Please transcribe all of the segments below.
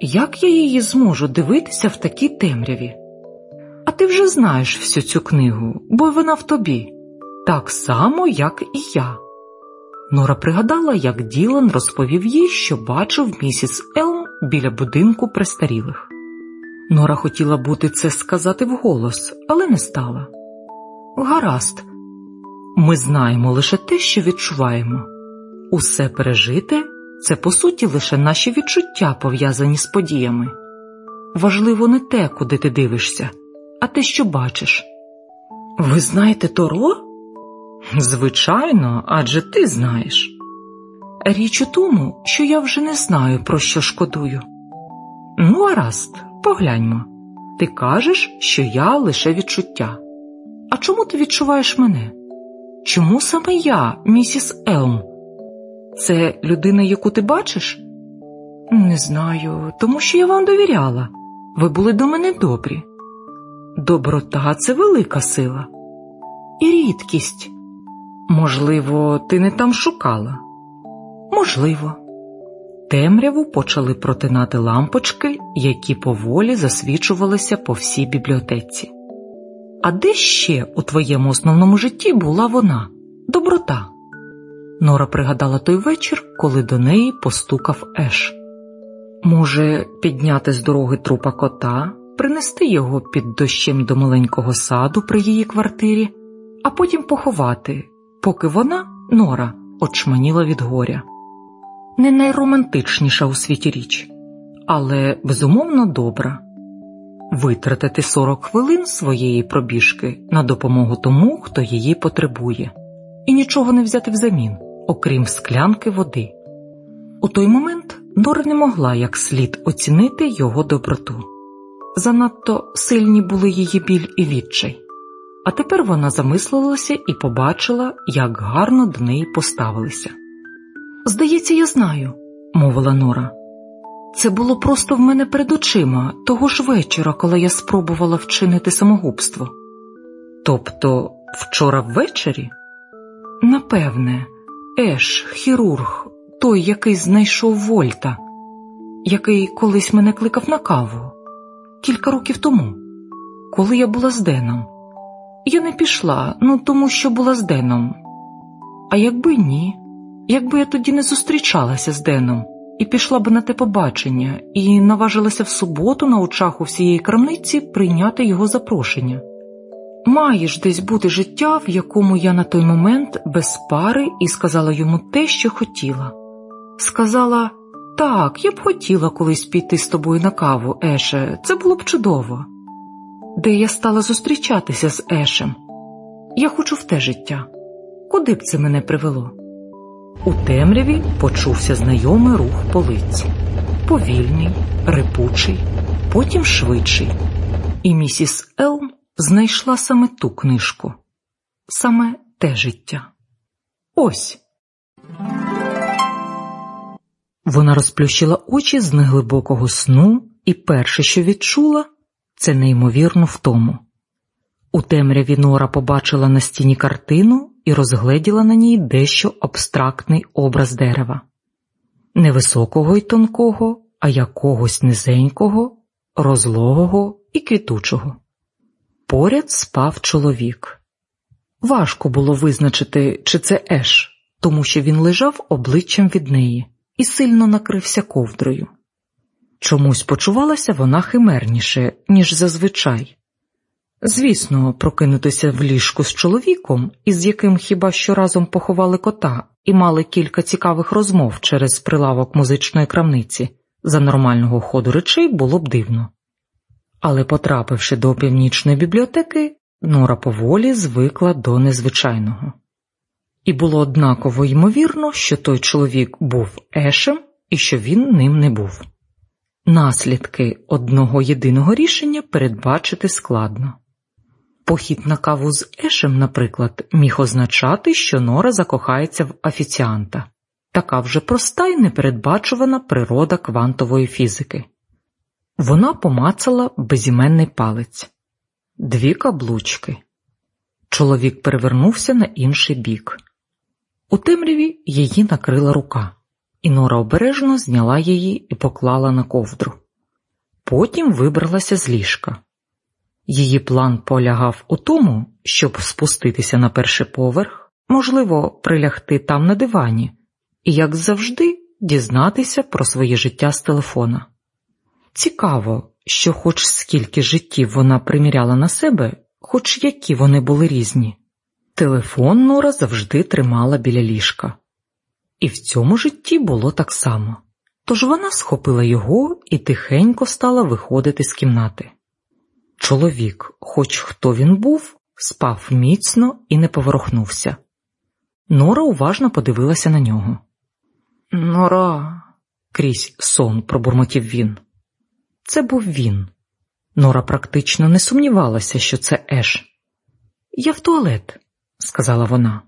як я її зможу дивитися в такій темряві? А ти вже знаєш всю цю книгу, бо вона в тобі, так само, як і я. Нора пригадала, як Ділан розповів їй, що бачив місіс Елм біля будинку престарілих. Нора хотіла бути це сказати вголос, але не стала. Гаразд, ми знаємо лише те, що відчуваємо. Усе пережите це по суті лише наші відчуття пов'язані з подіями. Важливо не те, куди ти дивишся, а те, що бачиш. Ви знаєте Торо? Звичайно, адже ти знаєш. Річ у тому, що я вже не знаю, про що шкодую. Ну, гаразд, погляньмо. Ти кажеш, що я лише відчуття. А чому ти відчуваєш мене? Чому саме я, місіс Елм? Це людина, яку ти бачиш? Не знаю, тому що я вам довіряла. Ви були до мене добрі. Доброта це велика сила і рідкість. Можливо, ти не там шукала? Можливо. Темряву почали протинати лампочки, які поволі засвічувалися по всій бібліотеці. А де ще у твоєму основному житті була вона, доброта? Нора пригадала той вечір, коли до неї постукав Еш. Може, підняти з дороги трупа кота, принести його під дощем до маленького саду при її квартирі, а потім поховати, поки вона, Нора, очманіла від горя. Не найромантичніша у світі річ, але безумовно добра. Витратити 40 хвилин своєї пробіжки на допомогу тому, хто її потребує, і нічого не взяти взамін, окрім склянки води. У той момент Нора не могла як слід оцінити його доброту. Занадто сильні були її біль і відчай. А тепер вона замислилася і побачила, як гарно до неї поставилися. Здається, я знаю, мовила Нора. Це було просто в мене перед очима того ж вечора, коли я спробувала вчинити самогубство. Тобто вчора ввечері? Напевне, Еш, хірург, той, який знайшов Вольта, який колись мене кликав на каву кілька років тому, коли я була з Деном. Я не пішла, ну тому що була з Деном. А якби ні, якби я тоді не зустрічалася з Деном і пішла б на те побачення, і наважилася в суботу на очах у всієї крамниці прийняти його запрошення. Має ж десь бути життя, в якому я на той момент без пари і сказала йому те, що хотіла. Сказала так, я б хотіла колись піти з тобою на каву, Еше, це було б чудово. Де я стала зустрічатися з Ешем. Я хочу в те життя. Куди б це мене привело? У темряві почувся знайомий рух полиці. Повільний, репучий, потім швидший. І місіс Елм знайшла саме ту книжку, саме те життя. Ось. Вона розплющила очі з неглибокого сну, і перше, що відчула, це неймовірну втому. У темряві Нора побачила на стіні картину і розгледіла на ній дещо абстрактний образ дерева, невисокого й тонкого, а якогось низенького, розлогого і квітучого. Поряд спав чоловік. Важко було визначити, чи це Еш, тому що він лежав обличчям від неї і сильно накрився ковдрою. Чомусь почувалася вона химерніше, ніж зазвичай. Звісно, прокинутися в ліжку з чоловіком, із яким хіба що разом поховали кота і мали кілька цікавих розмов через прилавок музичної крамниці, за нормального ходу речей було б дивно. Але, потрапивши до північної бібліотеки, Нора поволі звикла до незвичайного. І було однаково ймовірно, що той чоловік був Ешем і що він ним не був. Наслідки одного єдиного рішення передбачити складно. Похід на каву з Ешем, наприклад, міг означати, що Нора закохається в офіціанта, така вже проста і непередбачувана природа квантової фізики. Вона помацала безіменний палець, дві каблучки. Чоловік перевернувся на інший бік. У темряві її накрила рука, і Нора обережно зняла її і поклала на ковдру. Потім вибралася з ліжка. Її план полягав у тому, щоб спуститися на перший поверх, можливо, прилягти там на дивані, і, як завжди, дізнатися про своє життя з телефона. Цікаво, що, хоч скільки життів вона приміряла на себе, хоч які вони були різні, телефон Нора завжди тримала біля ліжка. І в цьому житті було так само. Тож вона схопила його і тихенько стала виходити з кімнати. Чоловік, хоч хто він був, спав міцно і не поворухнувся. Нора уважно подивилася на нього. Нора, крізь сон пробурмотів він. Це був він. Нора практично не сумнівалася, що це Еш. Я в туалет, сказала вона.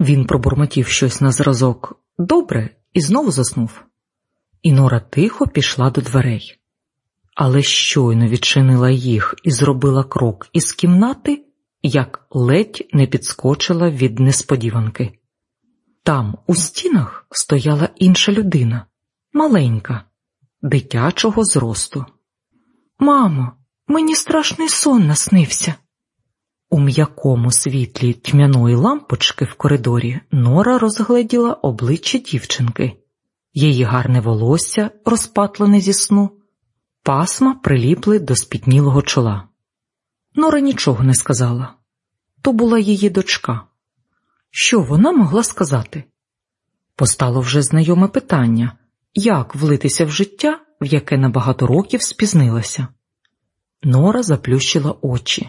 Він пробурмотів щось на зразок добре і знову заснув. І Нора тихо пішла до дверей, але щойно відчинила їх і зробила крок із кімнати, як ледь не підскочила від несподіванки. Там, у стінах, стояла інша людина, маленька, дитячого зросту. Мамо, мені страшний сон наснився. У м'якому світлі тьмяної лампочки в коридорі Нора розгледіла обличчя дівчинки, її гарне волосся, розпатлене зі сну, пасма приліпли до спітнілого чола. Нора нічого не сказала то була її дочка. Що вона могла сказати? Постало вже знайоме питання як влитися в життя, в яке на багато років спізнилася. Нора заплющила очі.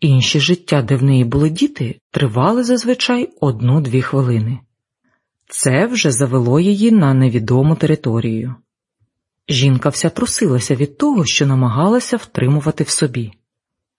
Інші життя, де в неї були діти, тривали зазвичай одну-дві хвилини. Це вже завело її на невідому територію. Жінка вся трусилася від того, що намагалася втримувати в собі.